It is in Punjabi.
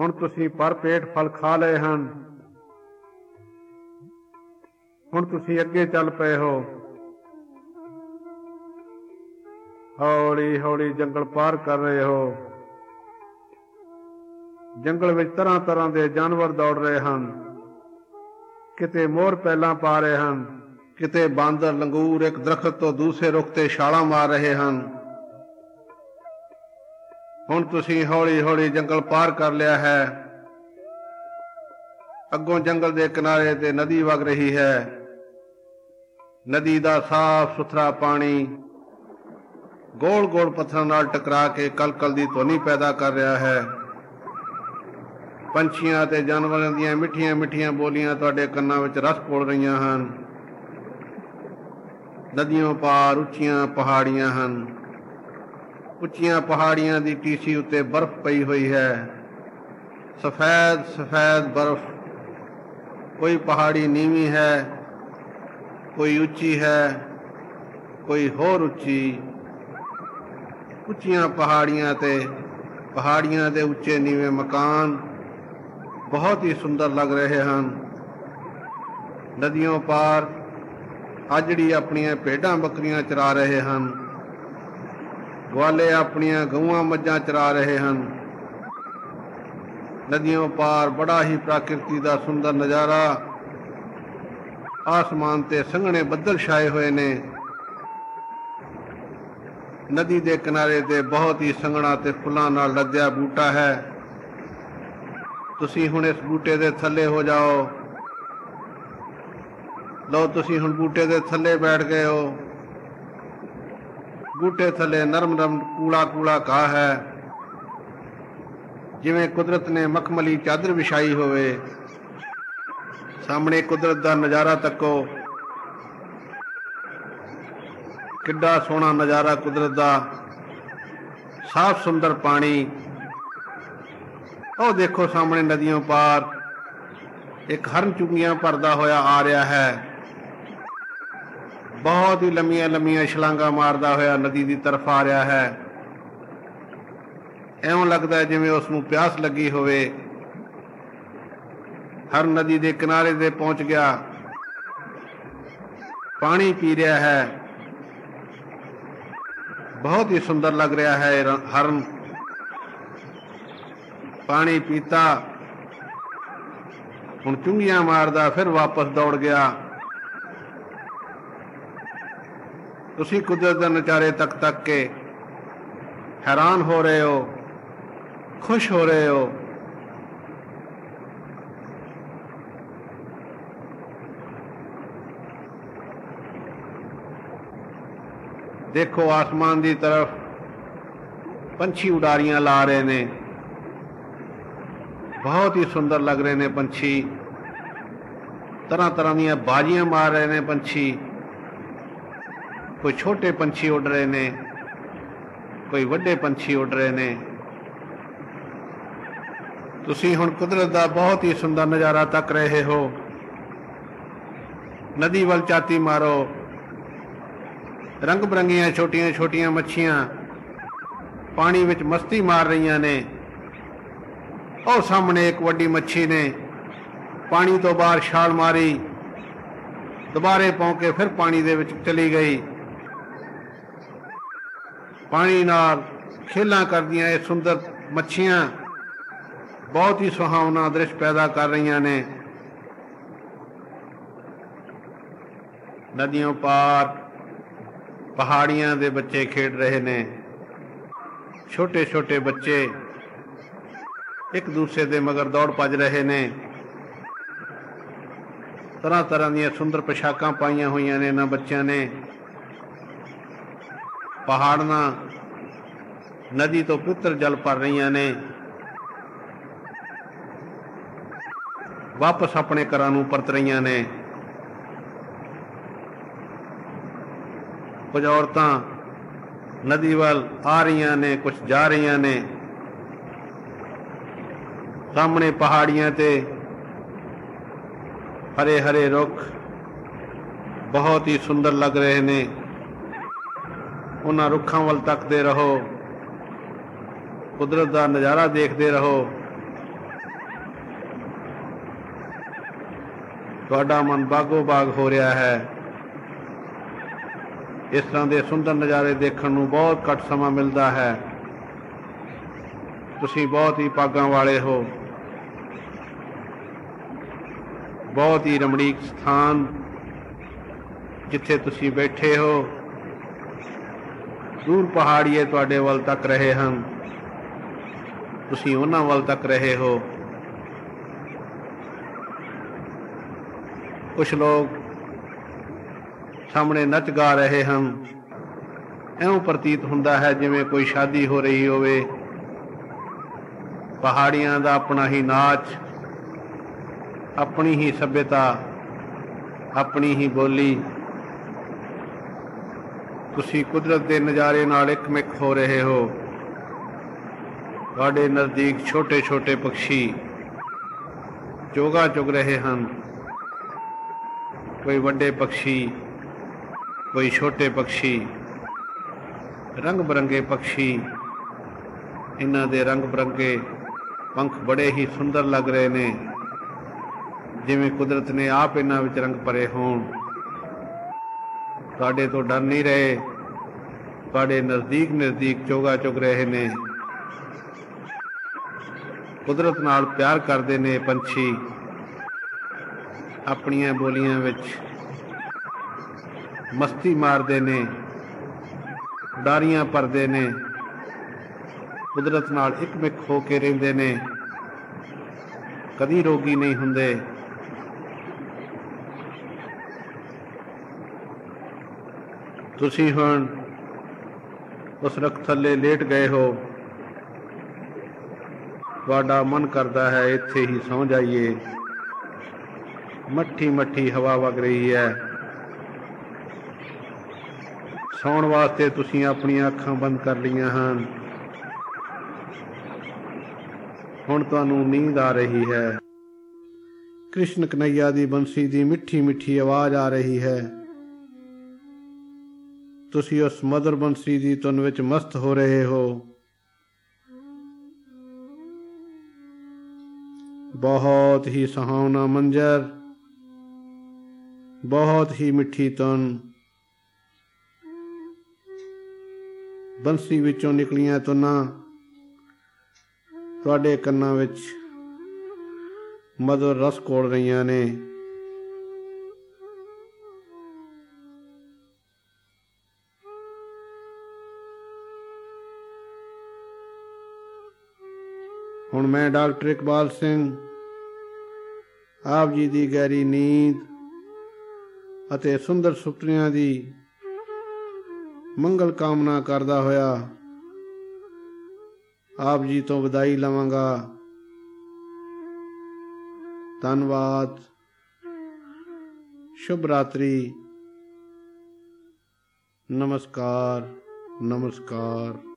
ਹੁਣ ਤੁਸੀਂ ਪਰ ਪੇਟ ਫਲ ਖਾ ਲਏ ਹਨ। ਹੁਣ ਤੁਸੀਂ ਅੱਗੇ ਚੱਲ ਪਏ ਹੋ। ਹੌਲੀ ਹੌਲੀ ਜੰਗਲ ਪਾਰ ਕਰ ਰਹੇ ਹੋ। ਜੰਗਲ ਵਿੱਚ ਤਰ੍ਹਾਂ ਤਰ੍ਹਾਂ ਦੇ ਜਾਨਵਰ ਦੌੜ ਰਹੇ ਹਨ। ਕਿਤੇ ਮੋਰ ਪਹਿਲਾਂ ਪਾ ਰਹੇ ਹਨ। ਕਿਤੇ ਬਾਂਦਰ, ਲੰਗੂਰ ਇੱਕ ਦਰਖਤ ਤੋਂ ਦੂਸਰੇ ਰੁੱਖ ਤੇ ਛਾਲਾਂ ਮਾਰ ਰਹੇ ਹਨ। ਹੁਣ ਤੁਸੀਂ ਹੌਲੀ ਹੌਲੀ ਜੰਗਲ ਪਾਰ ਕਰ ਲਿਆ ਹੈ। ਅੱਗੋਂ ਜੰਗਲ ਦੇ ਕਿਨਾਰੇ ਤੇ ਨਦੀ ਵਗ ਰਹੀ ਹੈ। ਨਦੀ ਦਾ ਸਾਫ਼ ਸੁਥਰਾ ਪਾਣੀ ਗੋਲ ਗੋਲ ਪੱਥਰਾਂ ਨਾਲ ਟਕਰਾ ਕੇ ਕਲਕਲ ਦੀ ਧੁਨੀ ਪੈਦਾ ਕਰ ਰਿਹਾ ਹੈ। ਪੰਛੀਆਂ ਤੇ ਜਾਨਵਰਾਂ ਦੀਆਂ ਮਿੱਠੀਆਂ ਮਿੱਠੀਆਂ ਬੋਲੀਆਂ ਤੁਹਾਡੇ ਕੰਨਾਂ ਵਿੱਚ ਰਸ ਪੋੜ ਰਹੀਆਂ ਹਨ। ਨਦੀਆਂ ਪਾਰ ਉੱਚੀਆਂ ਪਹਾੜੀਆਂ ਹਨ। ਉੱਚੀਆਂ ਪਹਾੜੀਆਂ ਦੀ ਟੀਸੀ ਉੱਤੇ ਬਰਫ਼ ਪਈ ਹੋਈ ਹੈ। ਸਫੈਦ ਸਫੈਦ ਬਰਫ਼। ਕੋਈ ਪਹਾੜੀ ਨੀਵੀਂ ਹੈ, ਕੋਈ ਉੱਚੀ ਹੈ, ਕੋਈ ਹੋਰ ਉੱਚੀ। ਉੱਚੀਆਂ ਪਹਾੜੀਆਂ ਤੇ, ਪਹਾੜੀਆਂ ਦੇ ਉੱਚੇ ਨੀਵੇਂ ਮਕਾਨ ਬਹੁਤ ਹੀ ਸੁੰਦਰ ਲੱਗ ਰਹੇ ਹਨ। ਨਦੀਆਂ ਪਾਰ ਆਜੜੀ ਆਪਣੀਆਂ ਭੇਡਾਂ ਬੱਕਰੀਆਂ ਚਰਾ ਰਹੇ ਹਨ। ਗਵਾਲੇ ਆਪਣੀਆਂ ਗਊਆਂ ਮੱਝਾਂ ਚਰਾ ਰਹੇ ਹਨ। ਨਦੀਆਂ ਪਾਰ ਬੜਾ ਹੀ ਪ੍ਰਕਿਰਤੀ ਦਾ ਸੁੰਦਰ ਨਜ਼ਾਰਾ। ਆਸਮਾਨ ਤੇ ਸੰਘਣੇ ਬੱਦਲ ਛਾਏ ਹੋਏ ਨੇ। ਨਦੀ ਦੇ ਕਿਨਾਰੇ ਤੇ ਬਹੁਤ ਹੀ ਸੰਘਣਾ ਤੇ ਫੁੱਲਾਂ ਨਾਲ ਲੱਦਿਆ ਬੂਟਾ ਹੈ। ਤੁਸੀਂ ਹੁਣ ਇਸ ਬੂਟੇ ਦੇ ਥੱਲੇ ਹੋ ਜਾਓ। ਲਓ, ਤੁਸੀਂ ਹੁਣ ਬੂਟੇ ਦੇ ਥੱਲੇ ਬੈਠ ਗਏ ਹੋ। ਬੂਟੇ ਥੱਲੇ ਨਰਮ ਨਰਮ ਕੂਲਾ ਕੂਲਾ ਘਾਹ ਹੈ। ਜਿਵੇਂ ਕੁਦਰਤ ਨੇ ਮਖਮਲੀ ਚਾਦਰ ਵਿਛਾਈ ਹੋਵੇ। ਸਾਹਮਣੇ ਕੁਦਰਤ ਦਾ ਨਜ਼ਾਰਾ ਤੱਕੋ। ਕਿੱਡਾ ਸੋਹਣਾ ਨਜ਼ਾਰਾ ਕੁਦਰਤ ਦਾ। ਸਾਫ਼ ਸੁੰਦਰ ਪਾਣੀ। ਉਹ ਦੇਖੋ ਸਾਹਮਣੇ ਨਦੀਆਂ ਪਾਰ। ਇੱਕ ਹਰਨ ਚੁੰਗੀਆਂ ਭਰਦਾ ਹੋਇਆ ਆ ਰਿਹਾ ਹੈ। ਬਹੁਤ ਹੀ ਲੰਮੀਆਂ ਲੰਮੀਆਂ ਛਲਾਂਗਾ ਮਾਰਦਾ ਹੋਇਆ ਨਦੀ ਦੀ ਤਰਫ ਆ ਰਿਹਾ ਹੈ। ਐਵੇਂ ਲੱਗਦਾ ਜਿਵੇਂ ਉਸ ਨੂੰ ਪਿਆਸ ਲੱਗੀ ਹੋਵੇ। ਹਰ ਨਦੀ ਦੇ ਕਿਨਾਰੇ ਤੇ ਪਹੁੰਚ ਗਿਆ। ਪਾਣੀ ਪੀ ਰਿਹਾ ਹੈ। ਬਹੁਤ ਹੀ ਸੁੰਦਰ ਲੱਗ ਰਿਹਾ ਹੈ ਹਰਨ। ਪਾਣੀ ਪੀਤਾ। ਹੁਣ ਚੁੰਗੀਆਂ ਮਾਰਦਾ, ਫਿਰ ਵਾਪਸ ਦੌੜ ਗਿਆ। ਤੁਸੀਂ ਕੁਦਰਤ ਦੇ ਨਚਾਰੇ ਤੱਕ ਤੱਕ ਕੇ ਹੈਰਾਨ ਹੋ ਰਹੇ ਹੋ, ਖੁਸ਼ ਹੋ ਰਹੇ ਹੋ। ਦੇਖੋ, ਆਸਮਾਨ ਦੀ ਤਰਫ ਪੰਛੀ ਉਡਾਰੀਆਂ ਲਾ ਰਹੇ ਨੇ। ਬਹੁਤ ਹੀ ਸੁੰਦਰ ਲੱਗ ਰਹੇ ਨੇ ਪੰਛੀ। ਤਰ੍ਹਾਂ ਤਰ੍ਹਾਂ ਦੀਆਂ ਬਾਜੀਆਂ ਮਾਰ ਰਹੇ ਨੇ ਪੰਛੀ। ਕੋਈ ਛੋਟੇ ਪੰਛੀ ਉੱਡ ਰਹੇ ਨੇ, ਕੋਈ ਵੱਡੇ ਪੰਛੀ ਉੱਡ ਰਹੇ ਨੇ। ਤੁਸੀਂ ਹੁਣ ਕੁਦਰਤ ਦਾ ਬਹੁਤ ਹੀ ਸੁੰਦਰ ਨਜ਼ਾਰਾ ਤੱਕ ਰਹੇ ਹੋ। ਨਦੀ ਵੱਲ ਚਾਤੀ ਮਾਰੋ। ਰੰਗ ਬਰੰਗੀਆਂ ਛੋਟੀਆਂ ਛੋਟੀਆਂ ਮੱਛੀਆਂ ਪਾਣੀ ਵਿੱਚ ਮਸਤੀ ਮਾਰ ਰਹੀਆਂ ਨੇ। ਉਹ ਸਾਹਮਣੇ ਇੱਕ ਵੱਡੀ ਮੱਛੀ ਨੇ। ਪਾਣੀ ਤੋਂ ਬਾਹਰ ਛਾਲ ਮਾਰੀ। ਦੁਬਾਰੇ ਪੌਂ ਕੇ ਫਿਰ ਪਾਣੀ ਦੇ ਵਿੱਚ ਚਲੀ ਗਈ। ਪਾਣੀ ਨਾਲ ਖੇਲਾਂ ਕਰਦੀਆਂ ਇਹ ਸੁੰਦਰ ਮੱਛੀਆਂ। ਬਹੁਤ ਹੀ ਸੁਹਾਵਣਾ ਦ੍ਰਿਸ਼ ਪੈਦਾ ਕਰ ਰਹੀਆਂ ਨੇ। ਨਦੀਆਂ ਪਾਰ ਪਹਾੜੀਆਂ ਦੇ ਬੱਚੇ ਖੇਡ ਰਹੇ ਨੇ। ਛੋਟੇ ਛੋਟੇ ਬੱਚੇ ਇੱਕ ਦੂਸਰੇ ਦੇ ਮਗਰ ਦੌੜ ਭੱਜ ਰਹੇ ਨੇ। ਤਰ੍ਹਾਂ ਤਰ੍ਹਾਂ ਦੀਆਂ ਸੁੰਦਰ ਪੋਸ਼ਾਕਾਂ ਪਾਈਆਂ ਹੋਈਆਂ ਨੇ ਇਹਨਾਂ ਬੱਚਿਆਂ ਨੇ। ਪਹਾੜਾਂ ਨਦੀ ਤੋਂ ਪੁੱਤਰ ਜਲ ਭਰ ਰਹੀਆਂ ਨੇ। ਵਾਪਸ ਆਪਣੇ ਘਰਾਂ ਨੂੰ ਪਰਤ ਰਹੀਆਂ ਨੇ। ਕੁਝ ਔਰਤਾਂ ਨਦੀ ਵੱਲ ਆ ਰਹੀਆਂ ਨੇ, ਕੁਝ ਜਾ ਰਹੀਆਂ ਨੇ। ਸਾਹਮਣੇ ਪਹਾੜੀਆਂ ਤੇ ਹਰੇ ਹਰੇ ਰੁੱਖ ਬਹੁਤ ਹੀ ਸੁੰਦਰ ਲੱਗ ਰਹੇ ਨੇ। ਉਹਨਾਂ ਰੁੱਖਾਂ ਵੱਲ ਤੱਕਦੇ ਰਹੋ। ਕੁਦਰਤ ਦਾ ਨਜ਼ਾਰਾ ਦੇਖਦੇ ਰਹੋ। ਤੁਹਾਡਾ ਮਨ ਬਾਗੋ ਬਾਗ ਹੋ ਰਿਹਾ ਹੈ। ਇਸ ਤਰ੍ਹਾਂ ਦੇ ਸੁੰਦਰ ਨਜ਼ਾਰੇ ਦੇਖਣ ਨੂੰ ਬਹੁਤ ਘੱਟ ਸਮਾਂ ਮਿਲਦਾ ਹੈ। ਤੁਸੀਂ ਬਹੁਤ ਹੀ ਪਾਗਾਂ ਵਾਲੇ ਹੋ। ਬਹੁਤ ਹੀ ਰਮਣੀਕ ਸਥਾਨ ਜਿੱਥੇ ਤੁਸੀਂ ਬੈਠੇ ਹੋ। ਦੂਰ ਪਹਾੜੀਏ ਤੁਹਾਡੇ ਵੱਲ ਤੱਕ ਰਹੇ ਹਨ ਤੁਸੀਂ ਉਹਨਾਂ ਵੱਲ ਤੱਕ ਰਹੇ ਹੋ। ਕੁਝ ਲੋਕ ਸਾਹਮਣੇ ਨੱਚ ਗਾ ਰਹੇ ਹਨ। ਐਉਂ ਪ੍ਰਤੀਤ ਹੁੰਦਾ ਹੈ ਜਿਵੇਂ ਕੋਈ ਸ਼ਾਦੀ ਹੋ ਰਹੀ ਹੋਵੇ। ਪਹਾੜੀਆਂ ਦਾ ਆਪਣਾ ਹੀ ਨਾਚ, ਆਪਣੀ ਹੀ ਸਭਿਅਤਾ, ਆਪਣੀ ਹੀ ਬੋਲੀ ਤੁਸੀਂ ਕੁਦਰਤ ਦੇ ਨਜ਼ਾਰੇ ਨਾਲ ਇੱਕਮਿਕ ਹੋ ਰਹੇ ਹੋ। ਤੁਹਾਡੇ ਨਜ਼ਦੀਕ ਛੋਟੇ-ਛੋਟੇ ਪੰਛੀ ਚੋਗਾ ਚੁਗ ਰਹੇ ਹਨ। ਕੋਈ ਵੱਡੇ ਪੰਛੀ, ਕੋਈ ਛੋਟੇ ਪੰਛੀ ਰੰਗ ਬਰੰਗੇ ਪੰਛੀ। ਇਹਨਾਂ ਦੇ ਰੰਗ ਬਰੰਗੇ ਪੰਖ ਬੜੇ ਹੀ ਸੁੰਦਰ ਲੱਗ ਰਹੇ ਨੇ। ਜਿਵੇਂ ਕੁਦਰਤ ਨੇ ਆਪ ਇਹਨਾਂ ਵਿੱਚ ਰੰਗ ਭਰੇ ਹੋਣ। ਤੁਹਾਡੇ ਤੋਂ ਡਰ ਨਹੀਂ ਰਹੇ। ਤੁਹਾਡੇ ਨਜ਼ਦੀਕ ਨਜ਼ਦੀਕ ਚੋਗਾ ਚੁਗ ਰਹੇ ਨੇ। ਕੁਦਰਤ ਨਾਲ ਪਿਆਰ ਕਰਦੇ ਨੇ ਪੰਛੀ। ਆਪਣੀਆਂ ਬੋਲੀਆਂ ਵਿੱਚ ਮਸਤੀ ਮਾਰਦੇ ਨੇ। ਡਾਰੀਆਂ ਭਰਦੇ ਨੇ। ਕੁਦਰਤ ਨਾਲ ਇੱਕ ਮਿੱਕ ਹੋ ਕੇ ਰਹਿੰਦੇ ਨੇ। ਕਦੀ ਰੋਗੀ ਨਹੀਂ ਹੁੰਦੇ। ਤੁਸੀਂ ਹੁਣ ਉਸ ਰਖ ਥੱਲੇ ਲੇਟ ਗਏ ਹੋ। ਤੁਹਾਡਾ ਮਨ ਕਰਦਾ ਹੈ, ਇੱਥੇ ਹੀ ਸੌ ਜਾਈਏ। ਮੱਠੀ ਮੱਠੀ ਹਵਾ ਵਗ ਰਹੀ ਹੈ। ਸੌਣ ਵਾਸਤੇ ਤੁਸੀਂ ਆਪਣੀਆਂ ਅੱਖਾਂ ਬੰਦ ਕਰ ਲਈਆਂ ਹਨ। ਹੁਣ ਤੁਹਾਨੂੰ ਨੀਂਦ ਆ ਰਹੀ ਹੈ। ਕ੍ਰਿਸ਼ਨ ਕਨਈਆ ਦੀ ਬੰਸੀ ਦੀ ਮਿੱਠੀ ਮਿੱਠੀ ਆਵਾਜ਼ ਆ ਰਹੀ ਹੈ। ਤੁਸੀਂ ਉਸ ਮਦਰ ਬੰਸੀ ਦੀ ਧੁਨ ਵਿੱਚ ਮਸਤ ਹੋ ਰਹੇ ਹੋ। ਬਹੁਤ ਹੀ ਸੁਹਾਵਣਾ ਮੰਜ਼ਰ, ਬਹੁਤ ਹੀ ਮਿੱਠੀ ਧੁਨ। ਬੰਸੀ ਵਿੱਚੋਂ ਨਿਕਲੀਆਂ ਧੁਨਾਂ ਤੁਹਾਡੇ ਕੰਨਾਂ ਵਿੱਚ ਮధుਰ ਰਸ ਕੋਲ ਰਹੀਆਂ ਨੇ। ਹੁਣ ਮੈਂ ਡਾਕਟਰ ਇਕਬਾਲ ਸਿੰਘ, ਆਪ ਜੀ ਦੀ ਗਹਿਰੀ ਨੀਂਦ ਅਤੇ ਸੁੰਦਰ ਸੁਪਨਿਆਂ ਦੀ ਮੰਗਲ ਕਾਮਨਾ ਕਰਦਾ ਹੋਇਆ ਆਪ ਜੀ ਤੋਂ ਵਧਾਈ ਲਵਾਂਗਾ। ਧੰਨਵਾਦ। ਸ਼ੁਭ ਰਾਤਰੀ। ਨਮਸਕਾਰ ਨਮਸਕਾਰ।